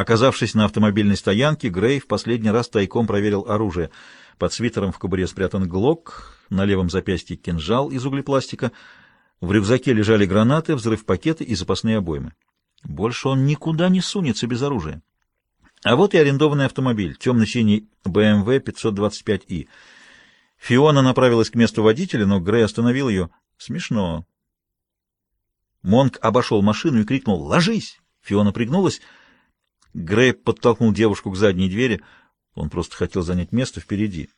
Оказавшись на автомобильной стоянке, Грей в последний раз тайком проверил оружие. Под свитером в кобуре спрятан глок, на левом запястье кинжал из углепластика. В рюкзаке лежали гранаты, взрыв-пакеты и запасные обоймы. Больше он никуда не сунется без оружия. А вот и арендованный автомобиль, темно-синий BMW 525i. Фиона направилась к месту водителя, но Грей остановил ее. Смешно. Монк обошел машину и крикнул «Ложись!». Фиона пригнулась. Грей подтолкнул девушку к задней двери. Он просто хотел занять место впереди.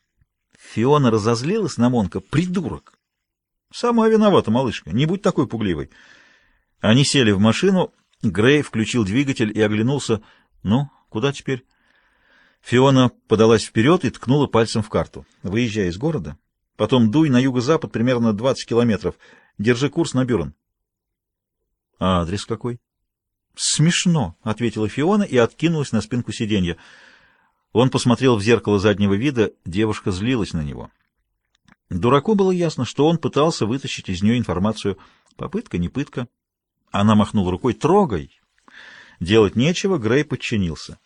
Фиона разозлилась на Монка. «Придурок!» «Сама виновата, малышка. Не будь такой пугливой». Они сели в машину. Грей включил двигатель и оглянулся. «Ну, куда теперь?» Фиона подалась вперед и ткнула пальцем в карту. «Выезжай из города. Потом дуй на юго-запад примерно 20 километров. Держи курс на Бюрн». «А адрес какой?» «Смешно», — ответила Фиона и откинулась на спинку сиденья. Он посмотрел в зеркало заднего вида, девушка злилась на него. Дураку было ясно, что он пытался вытащить из нее информацию. Попытка, не пытка. Она махнула рукой «Трогай!». Делать нечего, Грей подчинился.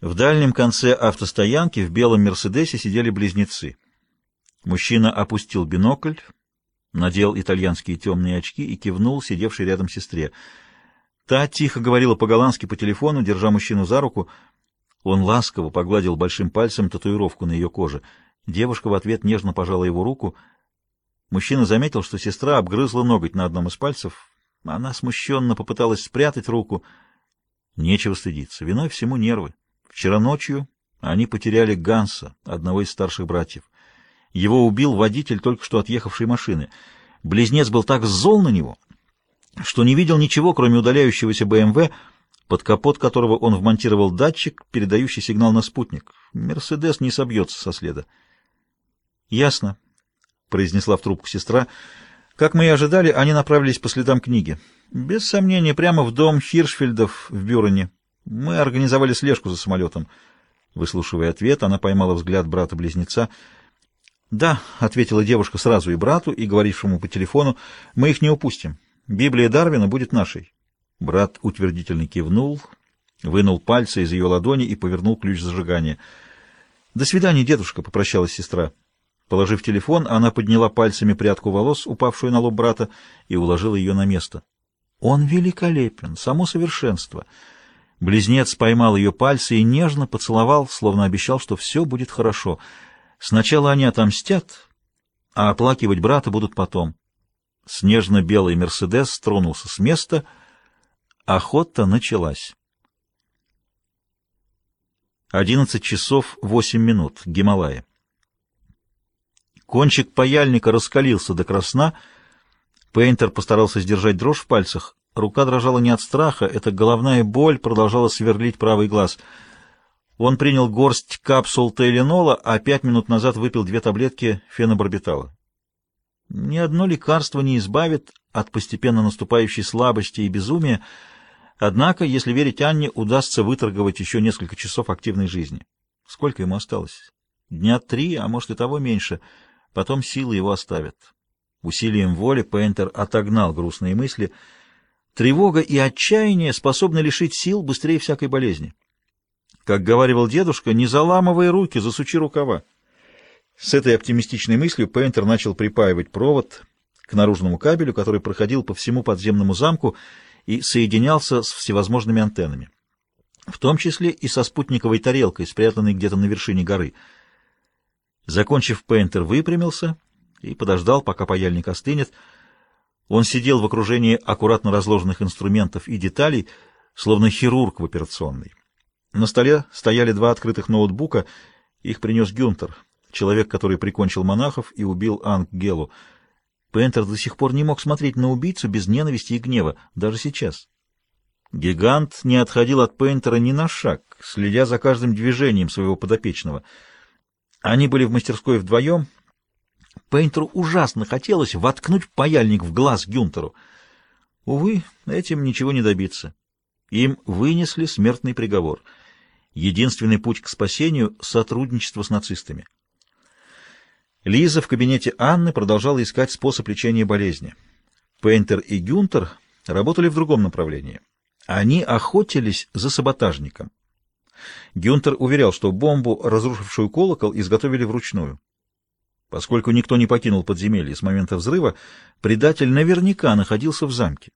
В дальнем конце автостоянки в белом «Мерседесе» сидели близнецы. Мужчина опустил бинокль, надел итальянские темные очки и кивнул сидевшей рядом сестре. Та тихо говорила по-голландски по телефону, держа мужчину за руку. Он ласково погладил большим пальцем татуировку на ее коже. Девушка в ответ нежно пожала его руку. Мужчина заметил, что сестра обгрызла ноготь на одном из пальцев. Она смущенно попыталась спрятать руку. Нечего стыдиться. Виной всему нервы. Вчера ночью они потеряли Ганса, одного из старших братьев. Его убил водитель только что отъехавшей машины. Близнец был так зол на него, что не видел ничего, кроме удаляющегося БМВ, под капот которого он вмонтировал датчик, передающий сигнал на спутник. Мерседес не собьется со следа. «Ясно», — произнесла в трубку сестра. «Как мы и ожидали, они направились по следам книги. Без сомнения, прямо в дом Хиршфельдов в Бюрене. Мы организовали слежку за самолетом». Выслушивая ответ, она поймала взгляд брата-близнеца — «Да», — ответила девушка сразу и брату, и говорившему по телефону, — «мы их не упустим. Библия Дарвина будет нашей». Брат утвердительно кивнул, вынул пальцы из ее ладони и повернул ключ зажигания. «До свидания, дедушка», — попрощалась сестра. Положив телефон, она подняла пальцами прядку волос, упавшую на лоб брата, и уложила ее на место. «Он великолепен, само совершенство». Близнец поймал ее пальцы и нежно поцеловал, словно обещал, что все будет хорошо — Сначала они отомстят, а оплакивать брата будут потом. Снежно-белый «Мерседес» тронулся с места. Охота началась. Одиннадцать часов восемь минут. Гималаи. Кончик паяльника раскалился до красна. Пейнтер постарался сдержать дрожь в пальцах. Рука дрожала не от страха, эта головная боль продолжала сверлить правый глаз — он принял горсть капсул Тейленола, а пять минут назад выпил две таблетки фенобарбитала. Ни одно лекарство не избавит от постепенно наступающей слабости и безумия, однако, если верить Анне, удастся выторговать еще несколько часов активной жизни. Сколько ему осталось? Дня три, а может и того меньше. Потом силы его оставят. Усилием воли Пейнтер отогнал грустные мысли. Тревога и отчаяние способны лишить сил быстрее всякой болезни. Как говаривал дедушка, не заламывай руки, засучи рукава. С этой оптимистичной мыслью Пейнтер начал припаивать провод к наружному кабелю, который проходил по всему подземному замку и соединялся с всевозможными антеннами, в том числе и со спутниковой тарелкой, спрятанной где-то на вершине горы. Закончив, Пейнтер выпрямился и подождал, пока паяльник остынет. Он сидел в окружении аккуратно разложенных инструментов и деталей, словно хирург в операционной. На столе стояли два открытых ноутбука. Их принес Гюнтер, человек, который прикончил монахов и убил Анг Гелу. Пентер до сих пор не мог смотреть на убийцу без ненависти и гнева, даже сейчас. Гигант не отходил от Пейнтера ни на шаг, следя за каждым движением своего подопечного. Они были в мастерской вдвоем. Пейнтеру ужасно хотелось воткнуть паяльник в глаз Гюнтеру. Увы, этим ничего не добиться. Им вынесли смертный приговор — Единственный путь к спасению — сотрудничество с нацистами. Лиза в кабинете Анны продолжала искать способ лечения болезни. Пейнтер и Гюнтер работали в другом направлении. Они охотились за саботажником. Гюнтер уверял, что бомбу, разрушившую колокол, изготовили вручную. Поскольку никто не покинул подземелье с момента взрыва, предатель наверняка находился в замке.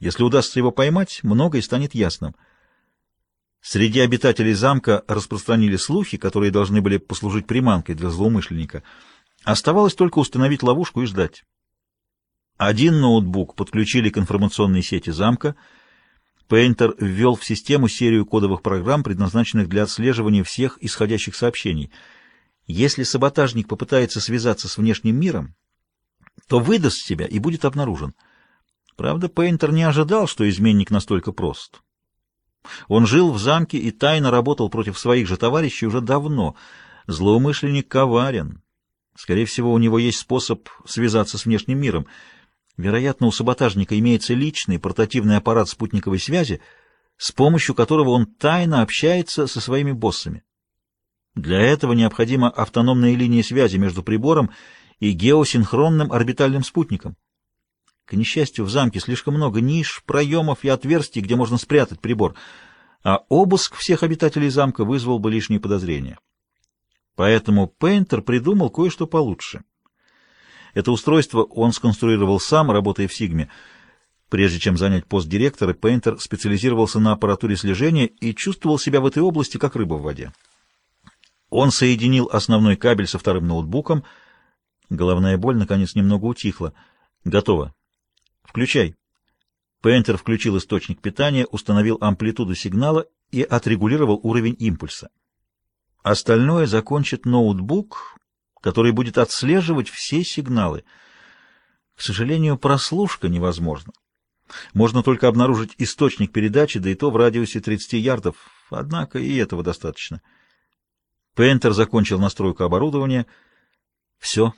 Если удастся его поймать, многое станет ясным. Среди обитателей замка распространили слухи, которые должны были послужить приманкой для злоумышленника. Оставалось только установить ловушку и ждать. Один ноутбук подключили к информационной сети замка — Пейнтер ввел в систему серию кодовых программ, предназначенных для отслеживания всех исходящих сообщений. Если саботажник попытается связаться с внешним миром, то выдаст себя и будет обнаружен. Правда, Пейнтер не ожидал, что изменник настолько прост. Он жил в замке и тайно работал против своих же товарищей уже давно. Злоумышленник коварен. Скорее всего, у него есть способ связаться с внешним миром — Вероятно, у саботажника имеется личный портативный аппарат спутниковой связи, с помощью которого он тайно общается со своими боссами. Для этого необходима автономная линия связи между прибором и геосинхронным орбитальным спутником. К несчастью, в замке слишком много ниш, проемов и отверстий, где можно спрятать прибор, а обыск всех обитателей замка вызвал бы лишние подозрения. Поэтому Пейнтер придумал кое-что получше. Это устройство он сконструировал сам, работая в Сигме. Прежде чем занять пост директора, Пейнтер специализировался на аппаратуре слежения и чувствовал себя в этой области как рыба в воде. Он соединил основной кабель со вторым ноутбуком. Головная боль, наконец, немного утихла. Готово. Включай. Пейнтер включил источник питания, установил амплитуду сигнала и отрегулировал уровень импульса. Остальное закончит ноутбук, который будет отслеживать все сигналы. К сожалению, прослушка невозможна. Можно только обнаружить источник передачи, да и то в радиусе 30 ярдов, однако и этого достаточно. Пейнтер закончил настройку оборудования. Все.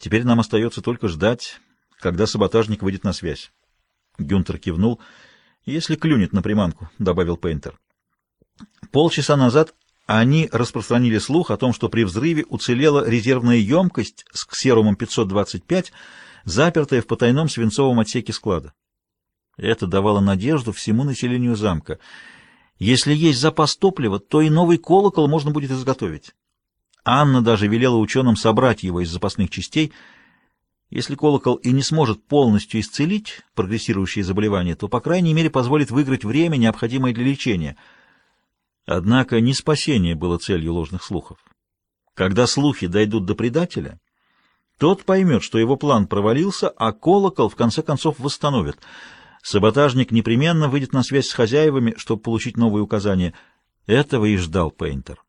Теперь нам остается только ждать, когда саботажник выйдет на связь. Гюнтер кивнул. «Если клюнет на приманку», — добавил Пейнтер. Полчаса назад они распространили слух о том, что при взрыве уцелела резервная емкость с ксерумом 525, запертая в потайном свинцовом отсеке склада. Это давало надежду всему населению замка. Если есть запас топлива, то и новый колокол можно будет изготовить. Анна даже велела ученым собрать его из запасных частей. Если колокол и не сможет полностью исцелить прогрессирующие заболевания, то, по крайней мере, позволит выиграть время, необходимое для лечения — Однако не спасение было целью ложных слухов. Когда слухи дойдут до предателя, тот поймет, что его план провалился, а колокол в конце концов восстановит. Саботажник непременно выйдет на связь с хозяевами, чтобы получить новые указания. Этого и ждал Пейнтер.